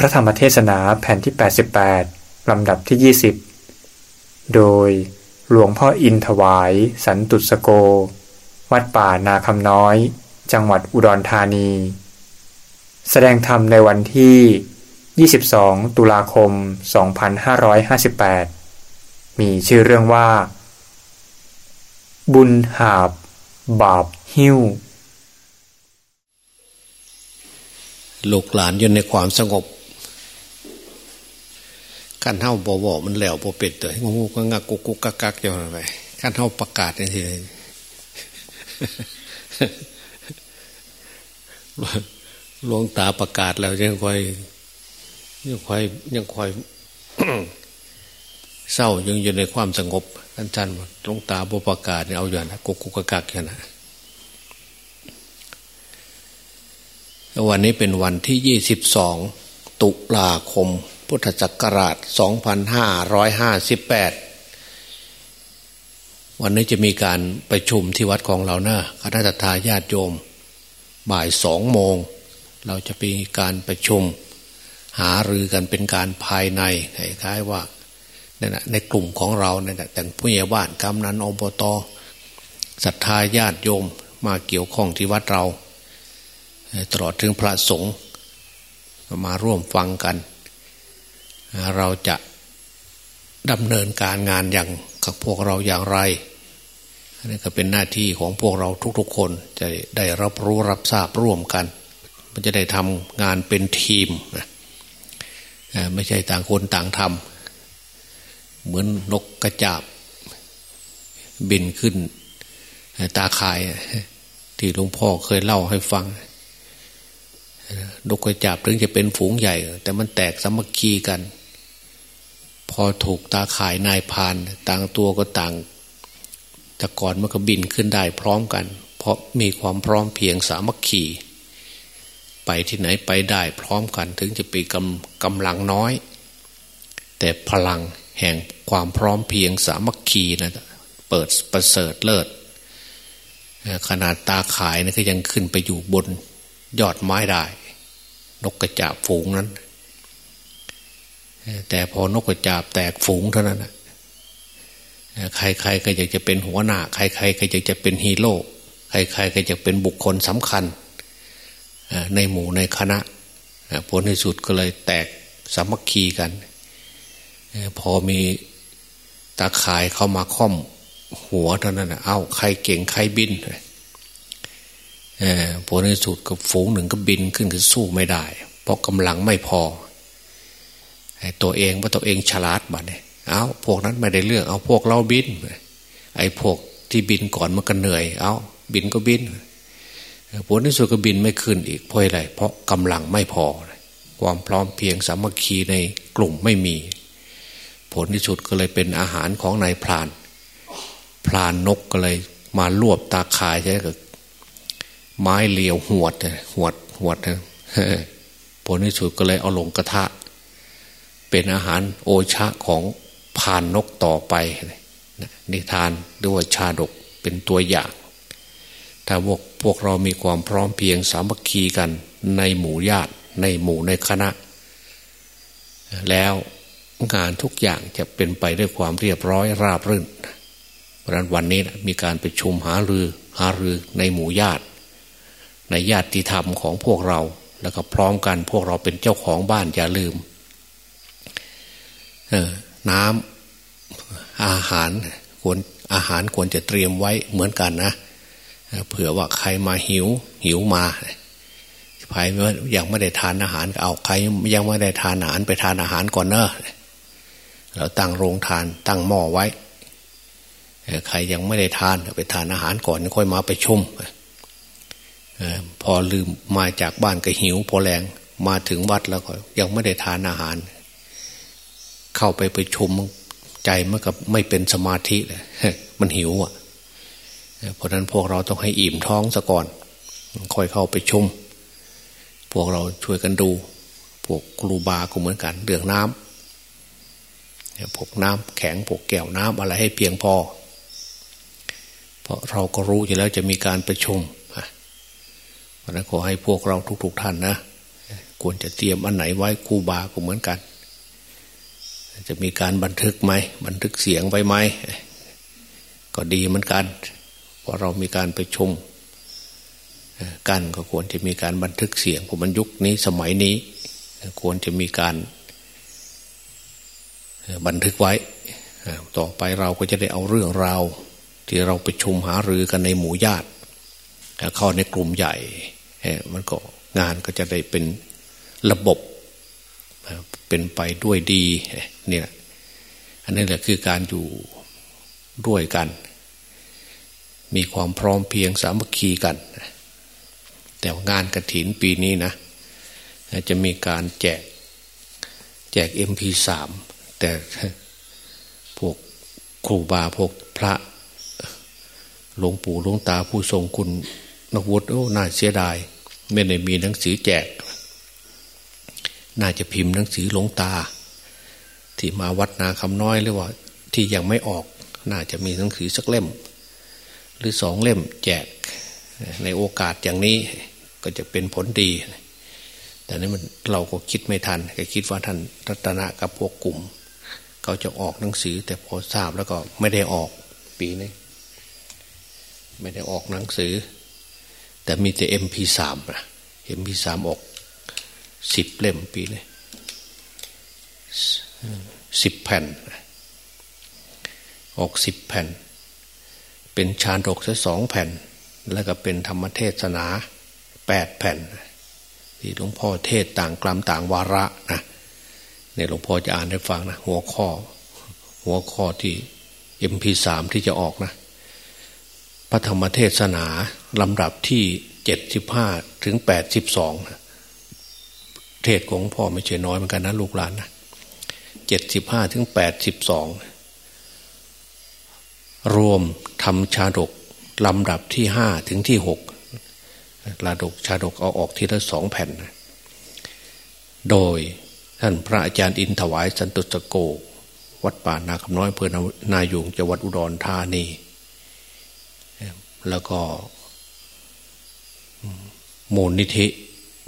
พระธรรมเทศนาแผ่นที่ 88 ลำดับที่ 20 โดยหลวงพ่ออินถวาย สันตุสโก วัดป่านาคำน้อย จังหวัดอุดรธานี แสดงธรรมในวันที่ 22 ตุลาคม 2558 มีชื่อเรื่องว่า บุญหาบ บาปหิ้วลูกหลานอยู่ในความสงบ ขั้นเท่าบวมันแหลวบวเป็ดเลยงูก็งักกุกกุกกักกักอยู่ไปขั้นเท่าประกาศนี่ทีหลวงตาประกาศแล้วยังคอยยังคอยยังคอยเศร้ายังอยู่ในความสงบท่านท่านหลวงตาบประกาศเนี่ยเอาอย่างนะกุกกุกกักกักอย่างนะวันนี้เป็นวันที่ยี่สิบสองตุลาคม พุทธศักราชสองพันห้าร้อยห้าสิบแปดวันนี้จะมีการประชุมที่วัดของเราเนะคณะทาญาติโยม บ่ายสองโมง เราจะมีการประชุม หารือกันเป็นการภายในคล้ายๆว่าในกลุ่มของเราเนี่ยแต่ผู้ใหญ่บ้านกำนันอบตศรัทธาญาติโยมมาเกี่ยวข้องที่วัดเรา ตลอดถึงพระสงฆ์มาร่วมฟังกัน เราจะดำเนินการงานอย่างกับพวกเราอย่างไรอันนี้ก็เป็นหน้าที่ของพวกเราทุกๆ คนจะได้รับรู้รับทราบร่วมกัน มันจะได้ทำงานเป็นทีมนะไม่ใช่ต่างคนต่างทำเหมือนนกกระจาบ บินขึ้น ตาข่ายที่หลวงพ่อเคยเล่าให้ฟังนกกระจาบถึงจะเป็นฝูงใหญ่ แต่มันแตกสามัคคีกัน พอถูกตาข่ายนายพานต่างตัวก็ต่าง แต่ก่อนมันก็บินขึ้นได้พร้อมกัน เพราะมีความพร้อมเพียงสามัคคีไปที่ไหนไปได้พร้อมกันถึงจะปีกำกำลังน้อย แต่พลังแห่งความพร้อมเพียงสามัคคีนะเปิดประเสริฐเลิศขนาดตาขายนะก็ยังขึ้นไปอยู่บนยอดไม้ได้ นกกระจาบฝูงนั้น แต่พอนกกระจาบแตกฝูงเท่านั้นใครๆก็อยากจะเป็นหัวหน้า ใครๆก็อยากจะเป็นฮีโร่ใครๆก็อยากเป็นบุคคลสำคัญ ในหมู่ในคณะผลในสุดก็เลยแตกสามัคคีกัน พอมีตาข่ายเข้ามาค่อมหัวเท่านั้นเอา้าใครเก่งใครบินผลในสุดกับฝูงหนึ่งก็บินขึ้นคือสู้ไม่ได้ เพราะกำลังไม่พอ ตัวเองว่าตัวเองฉลาดบัดเนี่ยเอาพวกนั้นไม่ได้เรื่อง เอาพวกเราบิน ไอ้พวกที่บินก่อนมันก็เหนื่อย เอาบินก็บินผลที่สุดก็บินไม่ขึ้นอีกเพราะอะไรเพราะกำลังไม่พอ ความพร้อมเพียงสามัคคีในกลุ่มไม่มี ผลที่สุดก็เลยเป็นอาหารของนายพราน พรานนกก็เลยมารวบตาข่ายใช่ไหมไม้เหลียวหวดหวดหวดผลที่สุดก็เลยเอาลงกระทะ เป็นอาหารโอชะของพานนกต่อไป นิทานด้วยชาดกเป็นตัวอย่าง ถ้าพวกพวกเรามีความพร้อมเพียงสามัคคีกันในหมู่ญาติในหมู่ในคณะ แล้วงานทุกอย่างจะเป็นไปด้วยความเรียบร้อยราบรื่น เพราะนั้นวันนี้มีการประชุมหารือหารือในหมู่ญาติ ในญาติธรรมของพวกเรา แล้วก็พร้อมกันพวกเราเป็นเจ้าของบ้านอย่าลืม น้ำอาหารควรอาหารควรจะเตรียมไว้เหมือนกันนะเผื่อว่าใครมาหิว หิวมาใครยังไม่ได้ทานอาหารเอาใครยังไม่ได้ทานอาหารไปทานอาหารก่อนเนอะเราตั้งโรงทานตั้งหม้อไว้ใครยังไม่ได้ทานไปทานอาหารก่อนค่อยมาไปชุมพอลืมมาจากบ้านก็หิว พอแรงมาถึงวัดแล้วก็ยังไม่ได้ทานอาหาร เข้าไปไปชมใจมันกับไม่เป็นสมาธิเลยมันหิวอะเพราะนั้นพวกเราต้องให้อิ่มท้องซะก่อน ค่อยเข้าไปชม พวกเราช่วยกันดู พวกครูบาก็เหมือนกันเรื่องน้ำพวกน้ำแข็งพวกแก้วน้ำอะไรให้เพียงพอ เพราะเราก็รู้อยู่แล้วจะมีการประชุมเพราะนั้นขอให้พวกเราทุกๆท่านนะควรจะเตรียมอันไหนไว้ครูบาก็เหมือนกัน จะมีการบันทึกไหม บันทึกเสียงไว้ไหม ก็ดีเหมือนกัน เพราะเรามีการไปชมกันก็ควรจะมีการบันทึกเสียงเพราะมันยุคนี้สมัยนี้ ควรจะมีการบันทึกไว้ ต่อไปเราก็จะได้เอาเรื่องราวที่เราไปชุมหารือกันในหมู่ญาติเข้าในกลุ่มใหญ่ มันก็งานก็จะได้เป็นระบบ เป็นไปด้วยดีเนี่ยอันนี้แหละคือการอยู่ด้วยกัน มีความพร้อมเพียงสามัคคีกัน แต่งานกระถินปีนี้นะ จะมีการแจกแจกเอ็มพีสามแต่พวกครูบาพวกพระหลวงปู่หลวงตาผู้ทรงคุณนักวุฒิโอ้น่าเสียดาย ไม่ได้มีหนังสือแจก น่าจะพิมพ์หนังสือหลวงตา ที่มาวัดนาคำน้อยหรือว่า ที่ยังไม่ออก น่าจะมีหนังสือสักเล่ม หรือสองเล่มแจกในโอกาสอย่างนี้ก็จะเป็นผลดี แต่นี้มันเราก็คิดไม่ทันก็คิดว่าท่านรัตนะกับพวกกลุ่ม เขาจะออกหนังสือ แต่พอทราบแล้วก็ไม่ได้ออกปีนี้ไม่ได้ออกหนังสือ แต่มีแต่เอ็มพีสามนะเอ็มพีสามออก สิบเล่มปีนี้สิบแผ่น ออกสิบแผ่น เป็นชาดกแค่สองแผ่น แล้วก็เป็นธรรมเทศนาแปดแผ่น ที่หลวงพ่อเทศต่างกลัมต่างวาระนะเนี่ยหลวงพ่อจะอ่านให้ฟังนะหัวข้อ หัวข้อที่เอ็มพีสามที่จะออกนะพระธรรมเทศนาลำดับที่เจ็ดสิบห้าถึงแปดสิบสอง เทศของพ่อไม่ใช่น้อยเหมือนกันนะลูกหลานนะเจ็ดสิบห้าถึงแปดสิบสองรวมทำชาดกลำดับที่ห้าถึงที่หกลาดกชาดกเอาออกทีละสองแผ่น โดยท่านพระอาจารย์อินถวายสันตุสโก วัดป่านาคำน้อยเพื่อนายุงจังหวัดอุดรธานี แล้วก็มูลนิธิ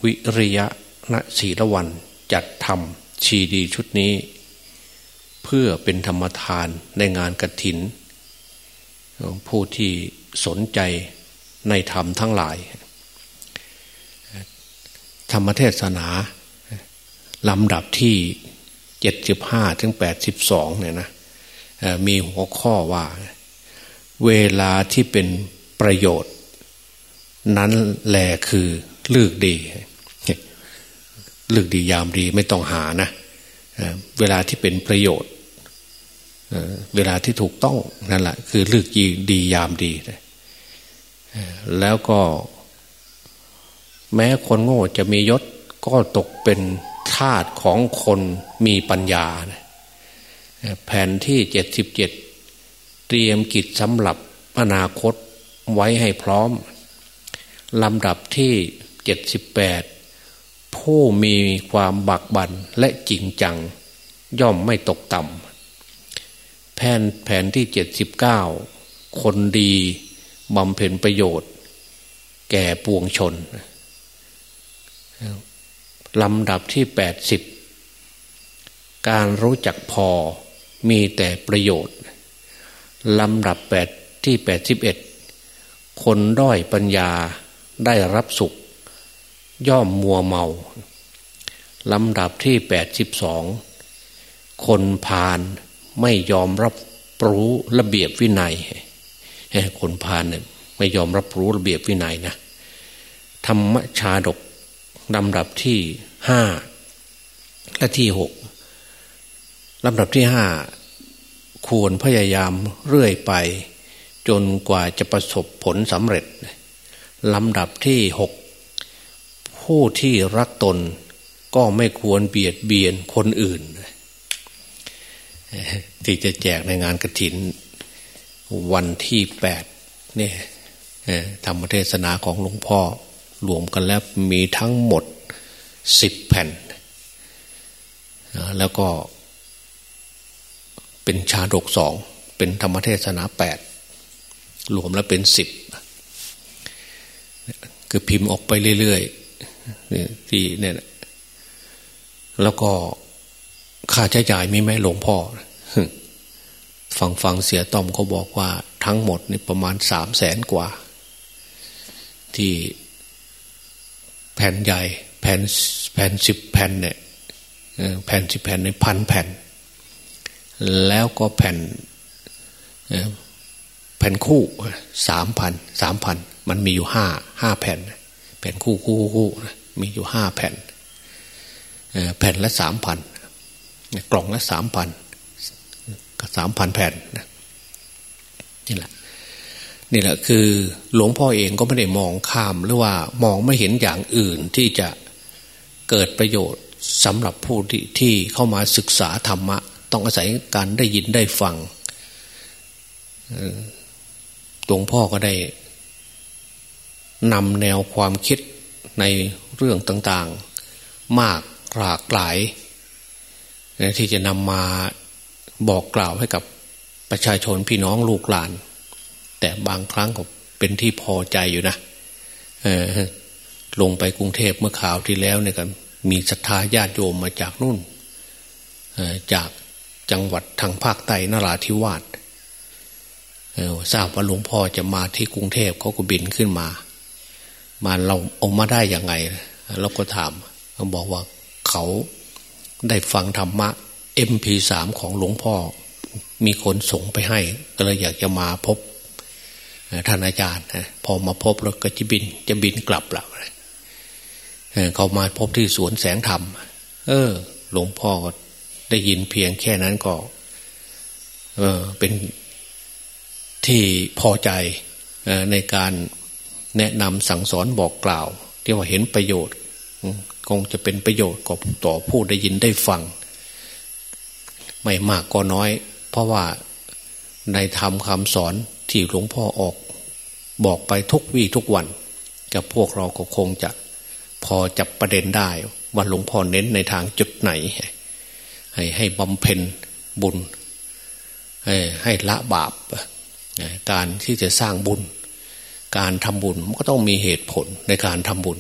วิริยะ ณศีละวันจัดทำชีดีชุดนี้ เพื่อเป็นธรรมทานในงานกระถิน ผู้ที่สนใจในธรรมทั้งหลาย ธรรมเทศนาลำดับที่เจ็ดสิบห้าถึงแปดสิบสองเนี่ยนะมีหัวข้อว่า เวลาที่เป็นประโยชน์ นั้นแหลคือเลือกดี เลือกดียามดีไม่ต้องหานะเวลาที่เป็นประโยชน์เวลาที่ถูกต้องนั่นแหละคือเลือกดียามดี แล้วก็แม้คนโง่จะมียศก็ตกเป็นทาสของคนมีปัญญา แผ่นที่เจ็ดสิบเจ็ดเตรียมกิจสำหรับอนาคตไว้ให้พร้อมลำดับที่เจ็ดสิบแปด ผู้มีความบักบันและจริงจัง ย่อมไม่ตกต่ำแผนแผนที่เจ็ดสิบเก้าคนดีบำเพ็ญประโยชน์ แก่ปวงชนลำดับที่แปดสิบการรู้จักพอมีแต่ประโยชน์ลำดับแปดที่แปดสิบเอ็ดคนด้อยปัญญาได้รับสุข ย่อมมัวเมาลำดับที่แปดสิบสองคนพาลไม่ยอมรับรู้ระเบียบวินัยคนพาลเนี่ยไม่ยอมรับรู้ระเบียบวินัยนะธรรมชาดกลำดับที่ห้าและที่หกลำดับที่ห้าควรพยายามเรื่อยไป จนกว่าจะประสบผลสำเร็จลำดับที่หก ผู้ที่รักตนก็ไม่ควรเบียดเบียนคนอื่น ที่จะแจกในงานกระถิน วันที่แปดนี่ธรรมเทศนาของหลวงพ่อรวมกันแล้วมีทั้งหมดสิบแผ่น แล้วก็เป็นชาดกสอง เป็นธรรมเทศนาแปดรวมแล้วเป็นสิบคือพิมพ์ออกไปเรื่อยๆ ที่เนี่ยแล้วก็ค่าใช้จ่ายมีไหมหลวงพ่อ ฟังฟังเสียต้อมเขาบอกว่าทั้งหมดนี่ประมาณสามแสนกว่า ที่แผ่นใหญ่แผ่นแผ่นสิบแผ่นเนี่ยแผ่นสิบแผ่นในพันแผ่น แล้วก็แผ่นแผ่นคู่สามพันสามพันมันมีอยู่ห้าห้าแผ่น แผ่นคู่คู่คู่มีอยู่ห้าแผ่นแผ่นละสามพันกล่องละสามพันสามพันแผ่นนี่แหละนี่แหละคือหลวงพ่อเองก็ไม่ได้มองข้ามหรือว่ามองไม่เห็นอย่างอื่นที่จะเกิดประโยชน์สำหรับผู้ที่ที่เข้ามาศึกษาธรรมะ ต้องอาศัยการได้ยินได้ฟังหลวงพ่อก็ได้ นำแนวความคิดในเรื่องต่างๆ มากหลากหลาย ที่จะนำมาบอกกล่าวให้กับประชาชนพี่น้องลูกหลาน แต่บางครั้งก็เป็นที่พอใจอยู่นะลงไปกรุงเทพเมื่อข่าวที่แล้วเนี่ยกันมีศรัทธาญาติโยมมาจากนู่นจากจังหวัดทางภาคใต้นราธิวาสทราบว่าหลวงพ่อจะมาที่กรุงเทพเขาก็บินขึ้นมา มาเราออกมาได้ยังไง เราก็ถามเขาบอกว่าเขาได้ฟังธรรมะ MP3 ของหลวงพ่อ มีคนส่งไปให้ ก็เลยอยากจะมาพบท่านอาจารย์พอมาพบแล้วก็จะบิน จะบินกลับแล้วเขามาพบที่สวนแสงธรรม เออ หลวงพ่อได้ยินเพียงแค่นั้นก็ เออเป็นที่พอใจในการ แนะนำสั่งสอนบอกกล่าวที่ว่าเห็นประโยชน์คงจะเป็นประโยชน์กับต่อผู้ได้ยินได้ฟัง ไม่มากก็น้อย เพราะว่าในธรรมคำสอนที่หลวงพ่อออก บอกไปทุกวี่ทุกวันกับพวกเราก็คงจะพอจับประเด็นได้ว่าหลวงพ่อเน้นในทางจุดไหน ให้ให้บำเพ็ญบุญให้ให้ละบาปการที่จะสร้างบุญ การทำบุญมันก็ต้องมีเหตุผลในการทำบุญ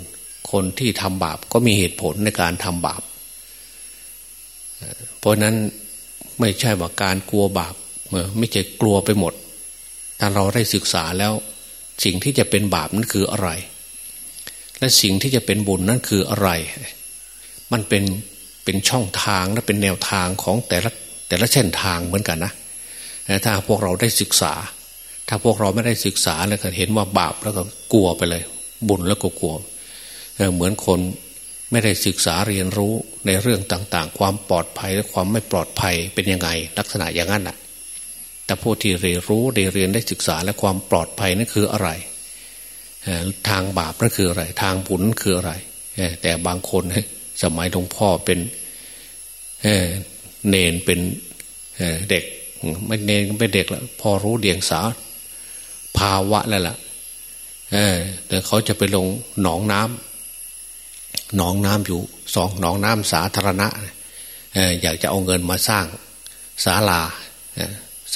คนที่ทำบาปก็มีเหตุผลในการทำบาป เพราะนั้นไม่ใช่ว่าการกลัวบาปไม่ใช่กลัวไปหมด ถ้าเราได้ศึกษาแล้วสิ่งที่จะเป็นบาปนั้นคืออะไร และสิ่งที่จะเป็นบุญนั้นคืออะไร มันเป็นเป็นช่องทางและเป็นแนวทางของแต่ละแต่ละเส้นทางเหมือนกันนะถ้าพวกเราได้ศึกษา ถ้าพวกเราไม่ได้ศึกษาแล้วก็เห็นว่าบาปแล้วก็กลัวไปเลย บุญแล้วก็กลัวเหมือนคนไม่ได้ศึกษาเรียนรู้ในเรื่องต่าง ๆ ความปลอดภัยและความไม่ปลอดภัยเป็นยังไง ลักษณะอย่างนั้นแหละแต่ผู้ที่เรียนรู้ได้เรียนได้ศึกษาและความปลอดภัยนั่นคืออะไรทางบาปนั่นคืออะไร ทางบุญคืออะไรแต่บางคนสมัยหลวงพ่อเป็นเนนเป็นเด็กไม่เนนไม่เด็กแล้วพอรู้เดียงสา ภาวะแล้วล่ะแต่เขาจะไปลงหนองน้ำหนองน้ำอยู่สองหนองน้ำสาธารณะเอออยากจะเอาเงินมาสร้างศาลา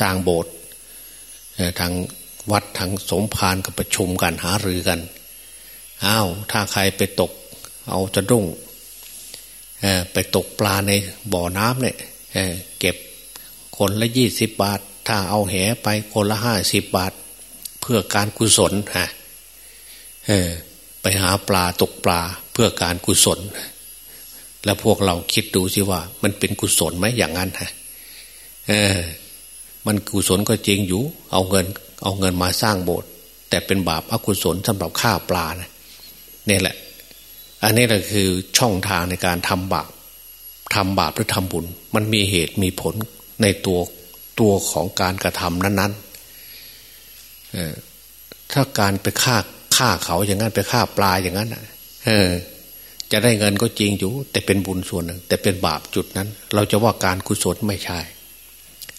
สร้างโบสถ์ทางวัดทางสมภารกับประชุมกันหารือกันอ้าวถ้าใครไปตก เอาจะดุ้งไปตกปลาในบ่อน้ำเนี่ยเก็บคนละยี่สิบบาท ถ้าเอาแหไปคนละห้าสิบบาท เพื่อการกุศลฮะไปหาปลาตกปลาเพื่อการกุศล แล้วพวกเราคิดดูสิว่า มันเป็นกุศลไหมอย่างนั้นฮะมันกุศลก็จริงอยู่ เอาเงิน เอาเงินมาสร้างโบสถ์แต่เป็นบาปอกุศลสำหรับฆ่าปลานะนี่แหละ อันนี้แหละคือช่องทางในการทำบาปทำบาปหรือทำบุญ มันมีเหตุมีผลในตัวตัวของการกระทำนั้นๆ ถ้าการไปฆ่าฆ่าเขาอย่างนั้นไปฆ่าปลาอย่างนั้นเออ จะได้เงินก็จริงอยู่ แต่เป็นบุญส่วนหนึ่ง แต่เป็นบาปจุดนั้น เราจะว่าการกุศลไม่ใช่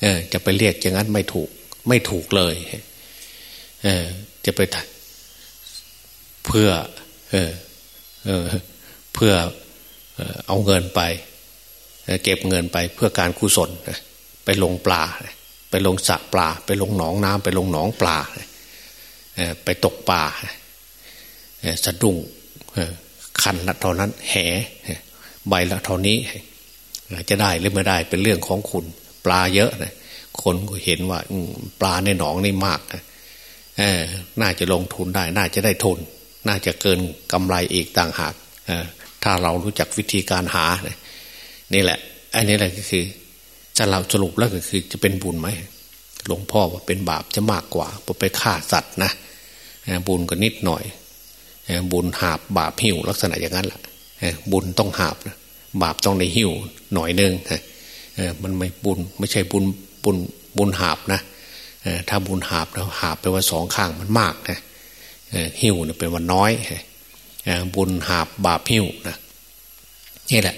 เออ จะไปเรียกอย่างนั้นไม่ถูก ไม่ถูกเลย เออ จะไปเพื่อ เออ เออ เพื่อเอาเงินไป เก็บเงินไปเพื่อการกุศลไปลงปลา ไปลงสระปลา ไปลงหนองน้ำไปลงหนองปลาไปตกปลาสะดุ้งคันละเท่านั้น แหใบละเท่านี้ จะได้หรือไม่ได้เป็นเรื่องของคุณ ปลาเยอะนะคนก็เห็นว่าปลาในหนองนี่มากนะน่าจะลงทุนได้ น่าจะได้ทุน น่าจะเกินกำไรอีกต่างหากถ้าเรารู้จักวิธีการหา นี่แหละ อันนี้แหละก็คือ จะเราสรุปแล้วก็คือจะเป็นบุญไหมหลวงพ่อว่าเป็นบาปจะมากกว่าไปฆ่าสัตว์นะบุญก็นิดหน่อย บุญหาบบาปหิวลักษณะอย่างนั้นแหละบุญต้องหาบบาปต้องในหิวหน่อยนึงมันไม่บุญไม่ใช่บุญบุญบุญหาบนะถ้าบุญหาบแล้วหาบไปว่าสองข้างมันมากนะหิวเนี่ยเป็นวันน้อยบุญหาบบาปหิวนะนี่แหละ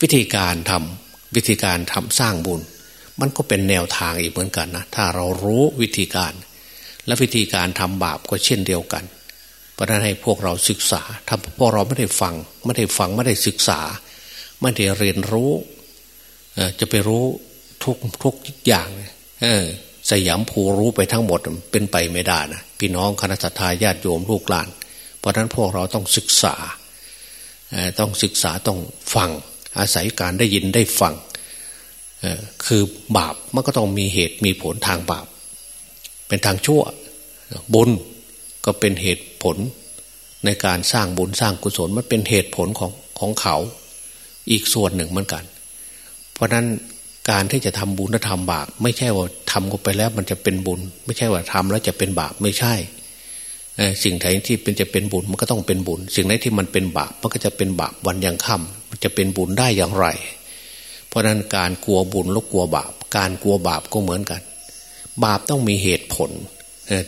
วิธีการทำ วิธีการทำสร้างบุญ มันก็เป็นแนวทางอีกเหมือนกันนะถ้าเรารู้วิธีการ และวิธีการทำบาปก็เช่นเดียวกัน เพราะนั้นให้พวกเราศึกษาถ้าพวกเราไม่ได้ฟังไม่ได้ฟังไม่ได้ศึกษา ไม่ได้เรียนรู้จะไปรู้ทุกทุกอย่างสยามภูรู้ไปทั้งหมดเป็นไปไม่ได้นะพี่น้องคณะสัตยาญาติโยมลูกหลาน เพราะนั้นพวกเราต้องศึกษาต้องศึกษาต้องฟัง อาศัยการได้ยินได้ฟังคือบาปมันก็ต้องมีเหตุมีผลทางบาป เป็นทางชั่วบุญก็เป็นเหตุผลในการสร้างบุญสร้างกุศลมันเป็นเหตุผลของของเขา อีกส่วนหนึ่งเหมือนกัน เพราะนั้นการที่จะทำบุญและทำบาปไม่ใช่ว่าทำกันไปแล้วมันจะเป็นบุญ ไม่ใช่ว่าทำแล้วจะเป็นบาปไม่ใช่สิ่งไหนที่เป็นจะเป็นบุญมันก็ต้องเป็นบุญ สิ่งไหนที่มันเป็นบาปมันก็จะเป็นบาปวันยังค่ำ จะเป็นบุญได้อย่างไร เพราะนั้นการกลัวบุญแล้วกลัวบาป การกลัวบาปก็เหมือนกัน บาปต้องมีเหตุผล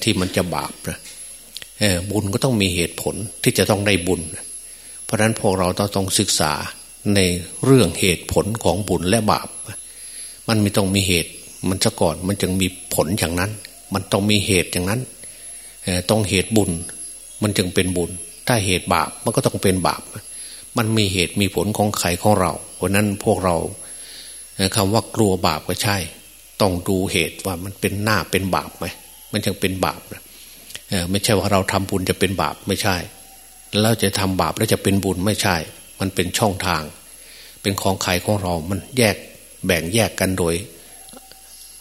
ที่มันจะบาปนะบุญก็ต้องมีเหตุผลที่จะต้องได้บุญ เพราะนั้นพวกเราต้องศึกษาในเรื่องเหตุผลของบุญและบาป มันไม่ต้องมีเหตุ มันจะก่อนมันจึงมีผลอย่างนั้น มันต้องมีเหตุอย่างนั้นต้องเหตุบุญ มันจึงเป็นบุญ ถ้าเหตุบาปมันก็ต้องเป็นบาป มันมีเหตุมีผลของใครของเราเพราะนั้นพวกเราคำว่ากลัวบาปก็ใช่ ต้องดูเหตุว่ามันเป็นหน้าเป็นบาปไหมมันจึงเป็นบาปนะไม่ใช่ว่าเราทำบุญจะเป็นบาปไม่ใช่แล้วจะทำบาปแล้วจะเป็นบุญไม่ใช่ มันเป็นช่องทาง เป็นของใครของเรา มันแยกแบ่งแยกกันโดย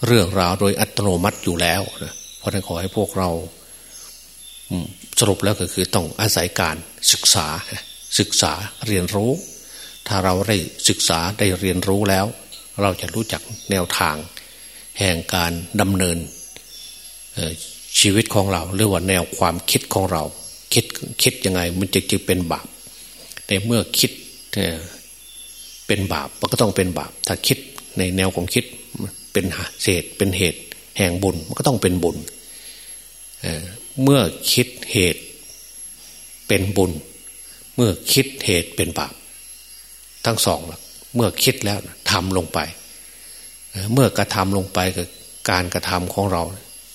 เรื่องราวโดยอัตโนมัติอยู่แล้วนะเพราะนั้นขอให้พวกเราสรุปแล้วก็คือต้องอาศัยการศึกษา ศึกษาเรียนรู้ ถ้าเราได้ศึกษาได้เรียนรู้แล้ว เราจะรู้จักแนวทาง แห่งการดำเนินชีวิตของเราหรือว่าแนวความคิดของเรา คิดคิดยังไงมันจะจึงเป็นบาปในเมื่อคิดเป็นบาปมันก็ต้องเป็นบาป ถ้าคิดในแนวของคิดเป็นเศษเป็นเหตุแห่งบุญมันก็ต้องเป็นบุญเมื่อคิดเหตุเป็นบุญ เมื่อคิดเหตุเป็นบาปทั้งสองเมื่อคิดแล้วทำลงไป เมื่อกระทำลงไปกับการกระทำของเรา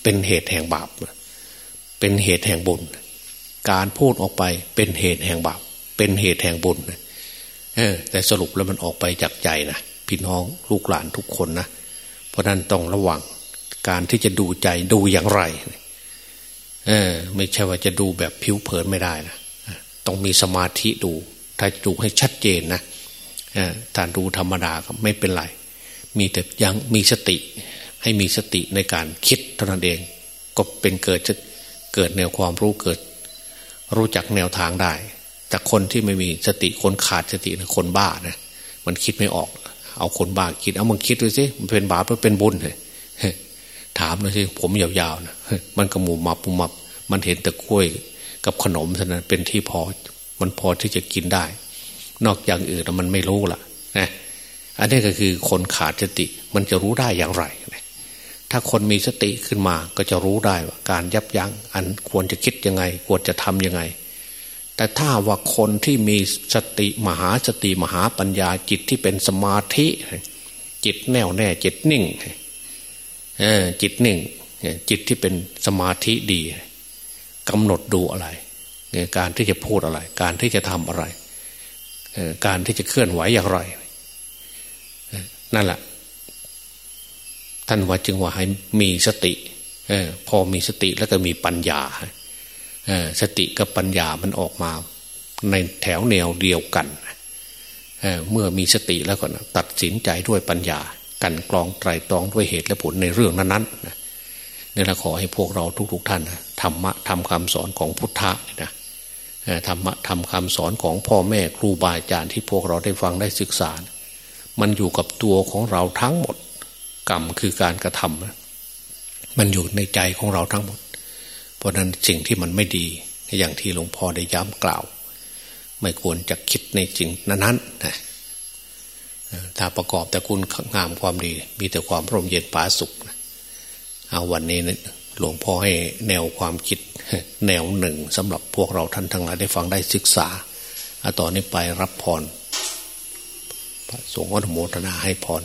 เป็นเหตุแห่งบาป เป็นเหตุแห่งบุญ การพูดออกไปเป็นเหตุแห่งบาป เป็นเหตุแห่งบุญเออแต่สรุปแล้วมันออกไปจากใจนะพี่น้องลูกหลานทุกคนนะเพราะนั้นต้องระวังการที่จะดูใจดูอย่างไร เออ ไม่ใช่ว่าจะดูแบบผิวเผินไม่ได้นะ ต้องมีสมาธิดู ถ้าดูให้ชัดเจนนะถ้าดูธรรมดาก็ไม่เป็นไร มีแต่ยังมีสติ ให้มีสติในการคิดเท่านั้นเอง ก็เป็นเกิดจะเกิดแนวความรู้เกิด รู้จักแนวทางได้ แต่คนที่ไม่มีสติคนขาดสตินะคนบ้านะมันคิดไม่ออก เอาคนบ้าคิด เอามึงคิดดูสิมันเป็นบาปหรือเป็นบุญเลยถามเลยสิผมยาวๆนะมันกระหมูมับมับ มันเห็นแต่กล้วย กับขนมเท่านั้นเป็นที่พอ มันพอที่จะกินได้ นอกอย่างอื่นมันไม่รู้ล่ะนะอันนี้ก็คือคนขาดสติ มันจะรู้ได้อย่างไรถ้าคนมีสติขึ้นมาก็จะรู้ได้ว่าการยับยัง้งอันควรจะคิดยังไง ควรจะทำยังไง แต่ถ้าว่าคนที่มีสติมหาสติมหาปัญญาจิตที่เป็นสมาธิ จิตแน่วแน่จิตนิ่งจิตนิ่งจิตที่เป็นสมาธิดี กำหนดดูอะไรการที่จะพูดอะไร การที่จะทำอะไรการที่จะเคลื่อนไหวอย่างไร นั่นแหละท่านว่าจึงว่าให้มีสติอพอมีสติแล้วก็มีปัญญาสติกับปัญญามันออกมา ในแถวแนวเดียวกันเมื่อมีสติแล้วก็ตัดสินใจด้วยปัญญา กันกรองไตรตรองด้วยเหตุและผลในเรื่องนั้นๆ นี่เราขอให้พวกเราทุกๆท่านธรรมะทำคำสอนของพุทธะนะธรรมะทำคำสอนของพ่อแม่ครูบาอาจารย์ที่พวกเราได้ฟังได้ศึกษา มันอยู่กับตัวของเราทั้งหมด กรรมคือการกระทำมันอยู่ในใจของเราทั้งหมด เพราะนั้นสิ่งที่มันไม่ดีอย่างที่หลวงพ่อได้ย้ำกล่าว ไม่ควรจะคิดในสิ่งนั้นนะถ้าประกอบแต่คุณงามความดี มีแต่ความร่มเย็นปาสุขนะ เอาวันนี้หลวงพ่อให้แนวความคิดแนวหนึ่งสำหรับพวกเราท่านทั้งหลายได้ฟังได้ศึกษาต่อนนี้ไปรับพร พระสงฆ์อนุโมทนาให้พร